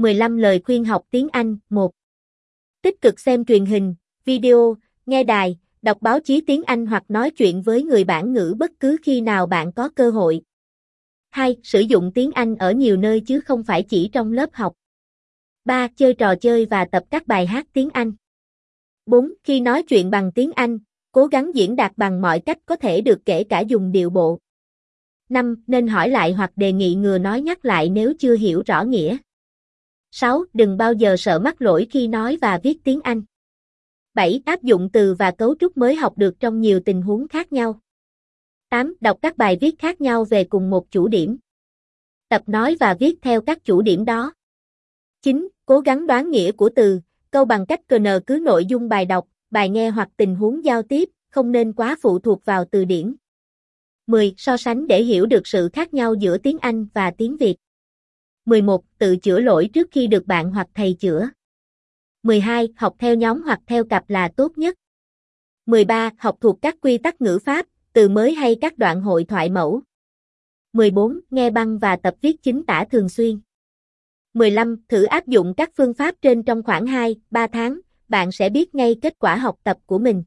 15 lời khuyên học tiếng Anh 1. Tích cực xem truyền hình, video, nghe đài, đọc báo chí tiếng Anh hoặc nói chuyện với người bản ngữ bất cứ khi nào bạn có cơ hội. 2. Sử dụng tiếng Anh ở nhiều nơi chứ không phải chỉ trong lớp học. 3. Chơi trò chơi và tập các bài hát tiếng Anh. 4. Khi nói chuyện bằng tiếng Anh, cố gắng diễn đạt bằng mọi cách có thể được kể cả dùng điệu bộ. 5. Nên hỏi lại hoặc đề nghị ngừa nói nhắc lại nếu chưa hiểu rõ nghĩa. 6. Đừng bao giờ sợ mắc lỗi khi nói và viết tiếng Anh. 7. Áp dụng từ và cấu trúc mới học được trong nhiều tình huống khác nhau. 8. Đọc các bài viết khác nhau về cùng một chủ điểm. Tập nói và viết theo các chủ điểm đó. 9. Cố gắng đoán nghĩa của từ, câu bằng cách cờ nờ cứ nội dung bài đọc, bài nghe hoặc tình huống giao tiếp, không nên quá phụ thuộc vào từ điển. 10. So sánh để hiểu được sự khác nhau giữa tiếng Anh và tiếng Việt. 11. Tự chữa lỗi trước khi được bạn hoặc thầy chữa. 12. Học theo nhóm hoặc theo cặp là tốt nhất. 13. Học thuộc các quy tắc ngữ pháp, từ mới hay các đoạn hội thoại mẫu. 14. Nghe băng và tập viết chính tả thường xuyên. 15. Thử áp dụng các phương pháp trên trong khoảng 2, 3 tháng, bạn sẽ biết ngay kết quả học tập của mình.